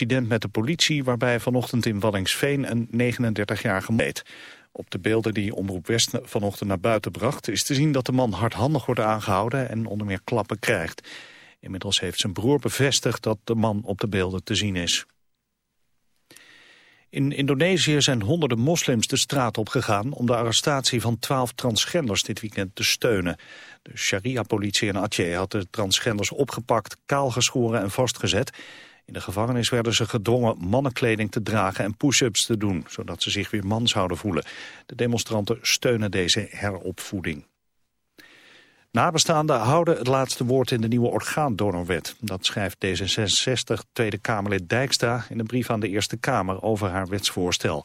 incident met de politie waarbij vanochtend in Wallingsveen een 39-jarige meet. Op de beelden die Omroep West vanochtend naar buiten bracht... is te zien dat de man hardhandig wordt aangehouden en onder meer klappen krijgt. Inmiddels heeft zijn broer bevestigd dat de man op de beelden te zien is. In Indonesië zijn honderden moslims de straat opgegaan om de arrestatie van twaalf transgenders dit weekend te steunen. De Sharia-politie in Aceh had de transgenders opgepakt, kaalgeschoren en vastgezet. In de gevangenis werden ze gedwongen mannenkleding te dragen en push-ups te doen, zodat ze zich weer man zouden voelen. De demonstranten steunen deze heropvoeding. Nabestaanden houden het laatste woord in de nieuwe orgaandonorwet. Dat schrijft D66 Tweede Kamerlid Dijkstra in een brief aan de Eerste Kamer over haar wetsvoorstel.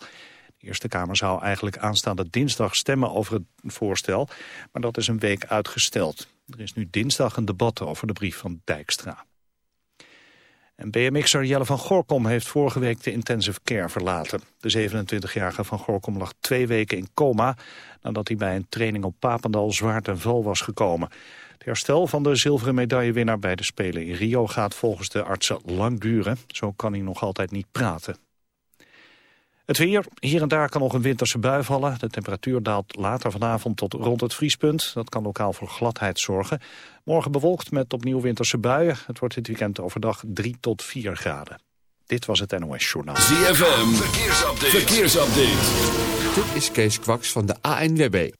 De Eerste Kamer zou eigenlijk aanstaande dinsdag stemmen over het voorstel, maar dat is een week uitgesteld. Er is nu dinsdag een debat over de brief van Dijkstra. En BMX'er Jelle van Gorkom heeft vorige week de intensive care verlaten. De 27-jarige van Gorkom lag twee weken in coma... nadat hij bij een training op Papendal zwaar ten val was gekomen. Het herstel van de zilveren medaillewinnaar bij de Spelen in Rio... gaat volgens de artsen lang duren. Zo kan hij nog altijd niet praten. Het weer. Hier en daar kan nog een winterse bui vallen. De temperatuur daalt later vanavond tot rond het vriespunt. Dat kan lokaal voor gladheid zorgen. Morgen bewolkt met opnieuw winterse buien. Het wordt dit weekend overdag 3 tot 4 graden. Dit was het NOS Journaal. ZFM. Verkeersupdate. Verkeersupdate. Dit is Kees Kwaks van de ANWB.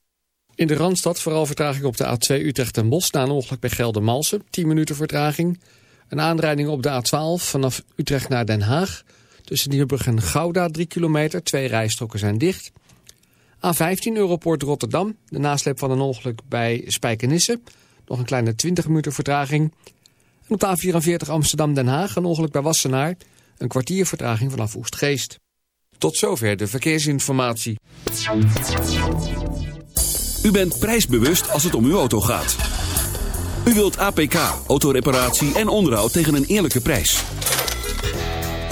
In de Randstad vooral vertraging op de A2 Utrecht en Bos... na een ongeluk bij Geldermalsen. 10 minuten vertraging. Een aanrijding op de A12 vanaf Utrecht naar Den Haag... Tussen Nieuwbrug en Gouda 3 kilometer. Twee rijstroken zijn dicht. A15 Europoort Rotterdam. De nasleep van een ongeluk bij Spijkenisse. Nog een kleine 20 minuten vertraging. En op de A44 Amsterdam-Den Haag een ongeluk bij Wassenaar. Een kwartier vertraging vanaf Oestgeest. Tot zover de verkeersinformatie. U bent prijsbewust als het om uw auto gaat. U wilt APK, autoreparatie en onderhoud tegen een eerlijke prijs.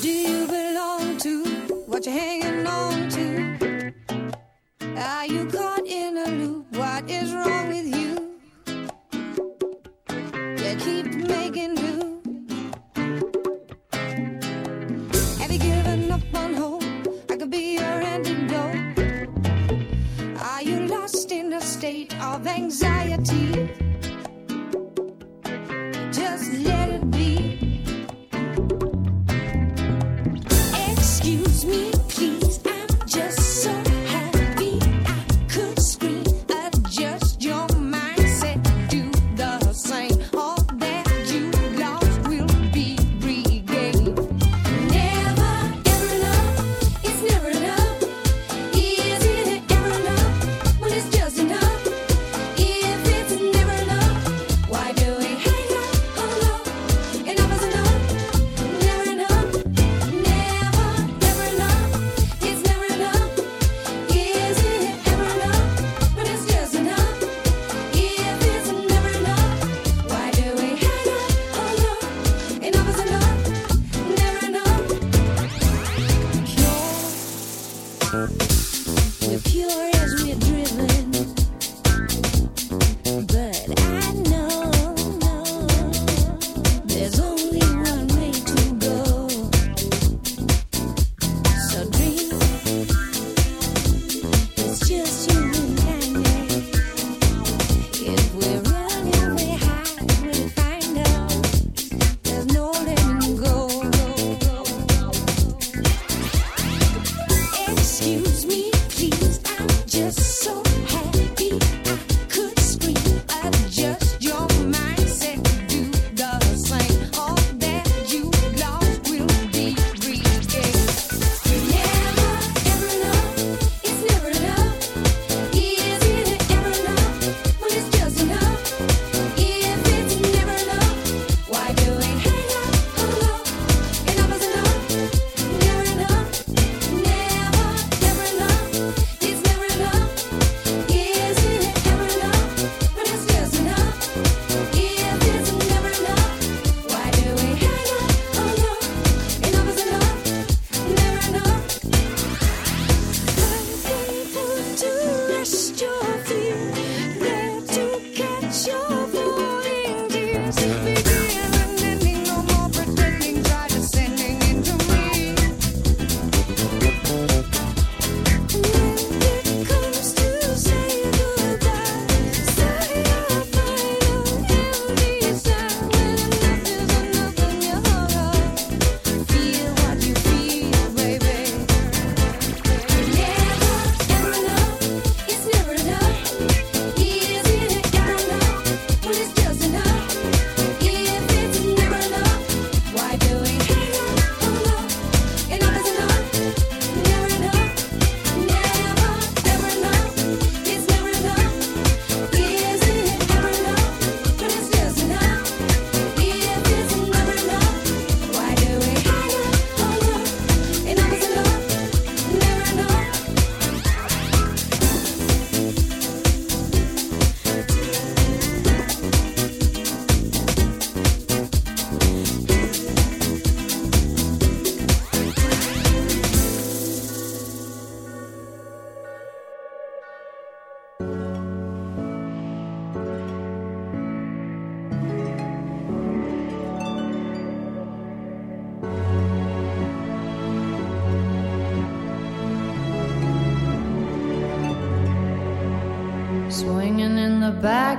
Do you belong to what you're hanging on to? Are you caught in a loop? What is wrong with you? You keep making do. Have you given up on hope? I could be your antidote. Are you lost in a state of anxiety? Just let it be.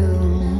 room.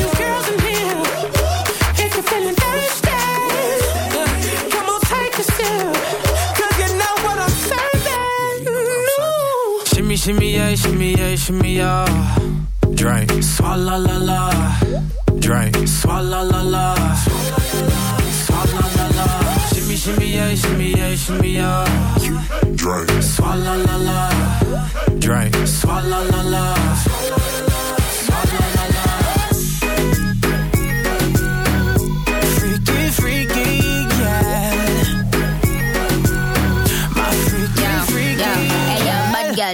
Shimmy, yeah, shimmy, yeah, shimmy, yeah. Drink. Swalla la la. Drink. Swalla la la. Swalla la la. Shimmy, shimmy, yeah, shimmy, yeah, shimmy, yeah. Drake. Swalla la la. Drink. Swalla la la.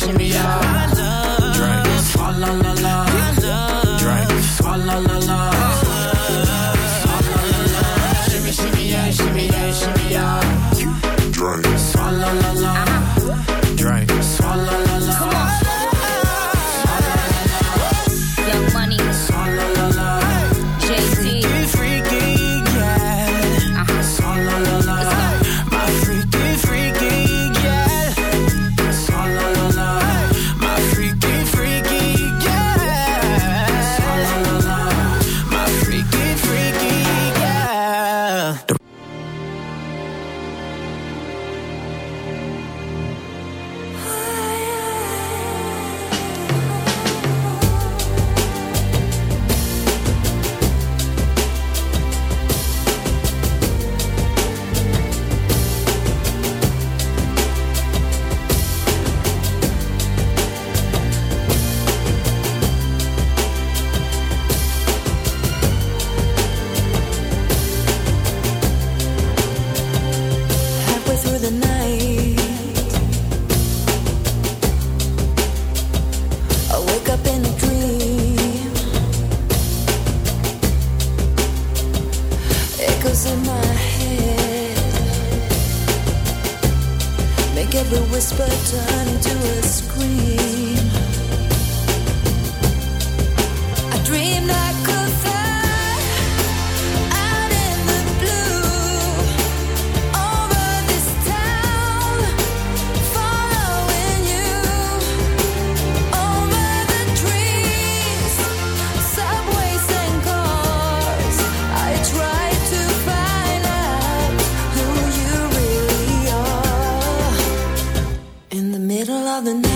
shimmy, yeah, yeah. Drink. Swalla la la. another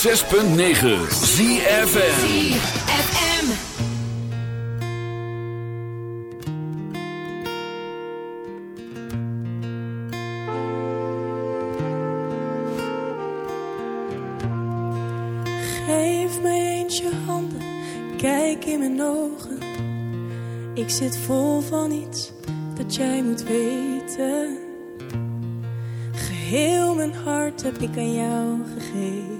106.9 ZFN Ik zit vol van iets dat jij moet weten. Geheel mijn hart heb ik aan jou gegeven.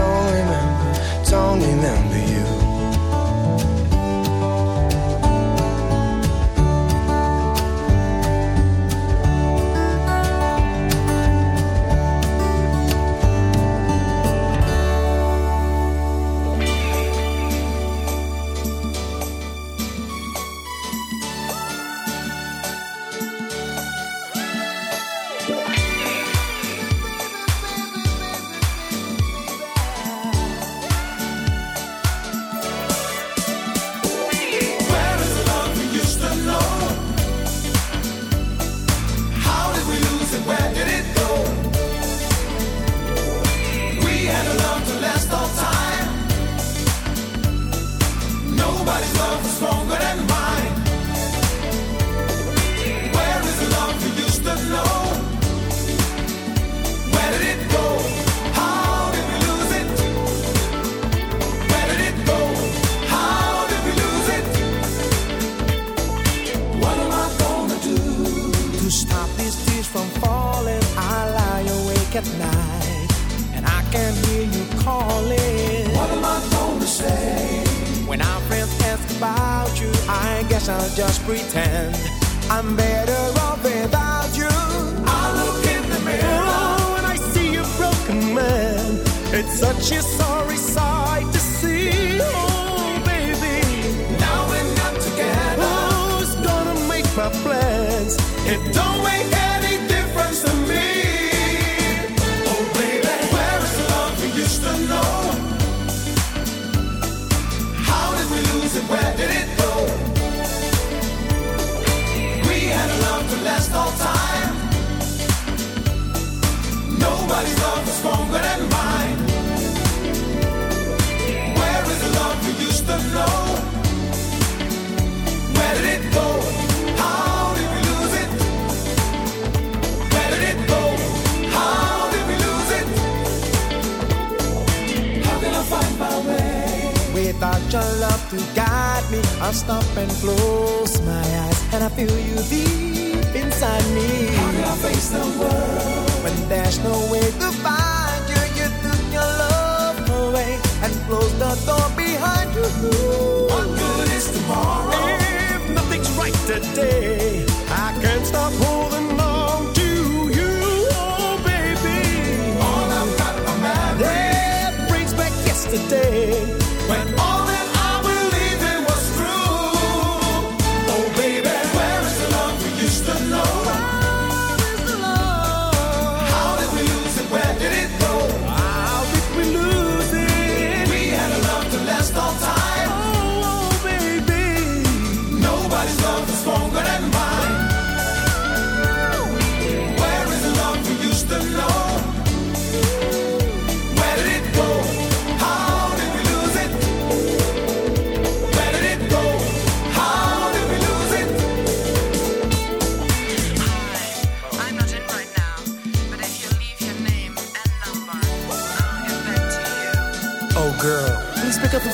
Don't remember, don't remember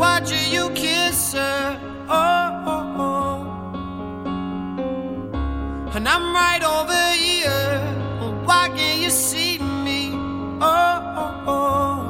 why do you kiss her? Oh, oh, oh. And I'm right over here. Why can't you see me? Oh, oh, oh.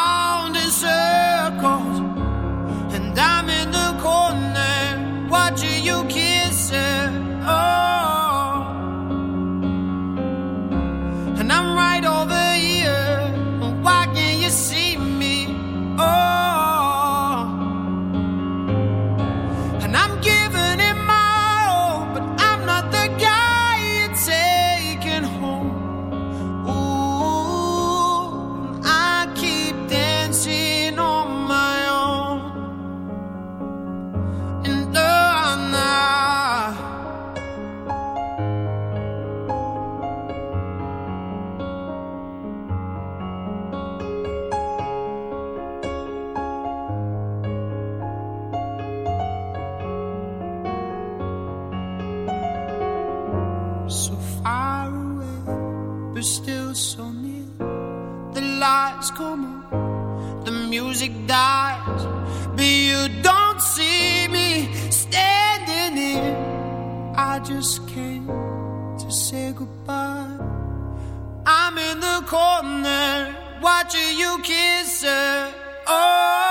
corner, watching you kiss her. Oh.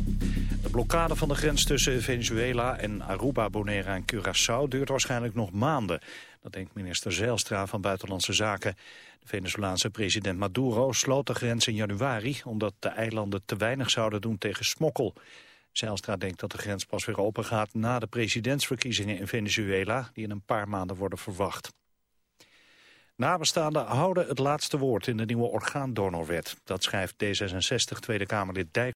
De blokkade van de grens tussen Venezuela en Aruba, Bonaire en Curaçao duurt waarschijnlijk nog maanden. Dat denkt minister Zijlstra van Buitenlandse Zaken. De Venezolaanse president Maduro sloot de grens in januari... omdat de eilanden te weinig zouden doen tegen smokkel. Zijlstra denkt dat de grens pas weer open gaat na de presidentsverkiezingen in Venezuela... die in een paar maanden worden verwacht. Nabestaanden houden het laatste woord in de nieuwe orgaandonorwet. Dat schrijft D66 Tweede Kamerlid Dijk